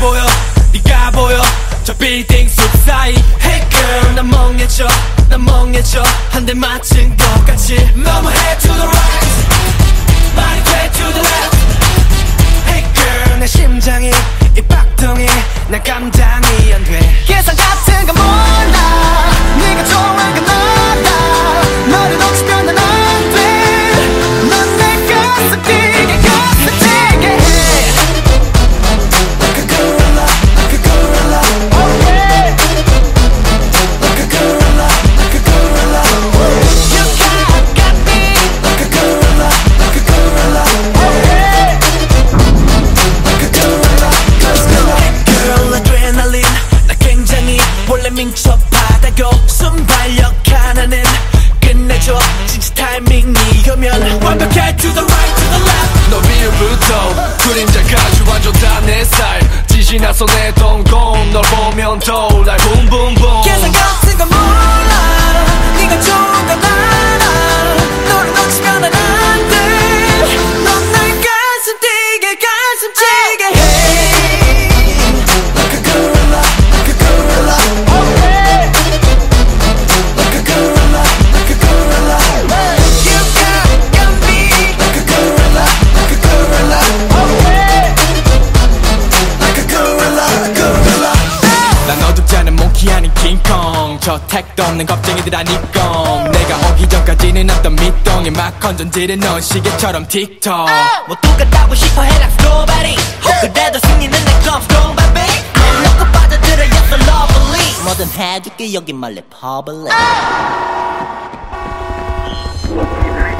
보여 네가 보여. 저 빌딩 속사이. Hey girl 난 멍해져 난 멍해져. 한 대 맞힌 것 같이 너무 head to the right. 많이 head to the left. Hey girl 내 심장이 이 박동이 난 감당 adrenaline 나 굉장히 원래 민첩하다고 순발력 하나는 끝내줘. 진짜 타이밍이면 완벽해 to the right to the left. 너 위부터 그림자까지 완전 다내 스타일. 지시 나서 내 동공 널 보면 떠올 킹콩 저 택도 없는 겁쟁이들 아니건 내가 오기 전까지는 어떤 밑동에 막 건전지를 넣은 시계처럼 틱톡. 뭐 똑같다고 싶어 해? Like nobody 그래도 승리는 내 come strong baby 안 놓고 빠져들어 you're so lovely. 뭐든 해줄게 여기 말래 public. Tonight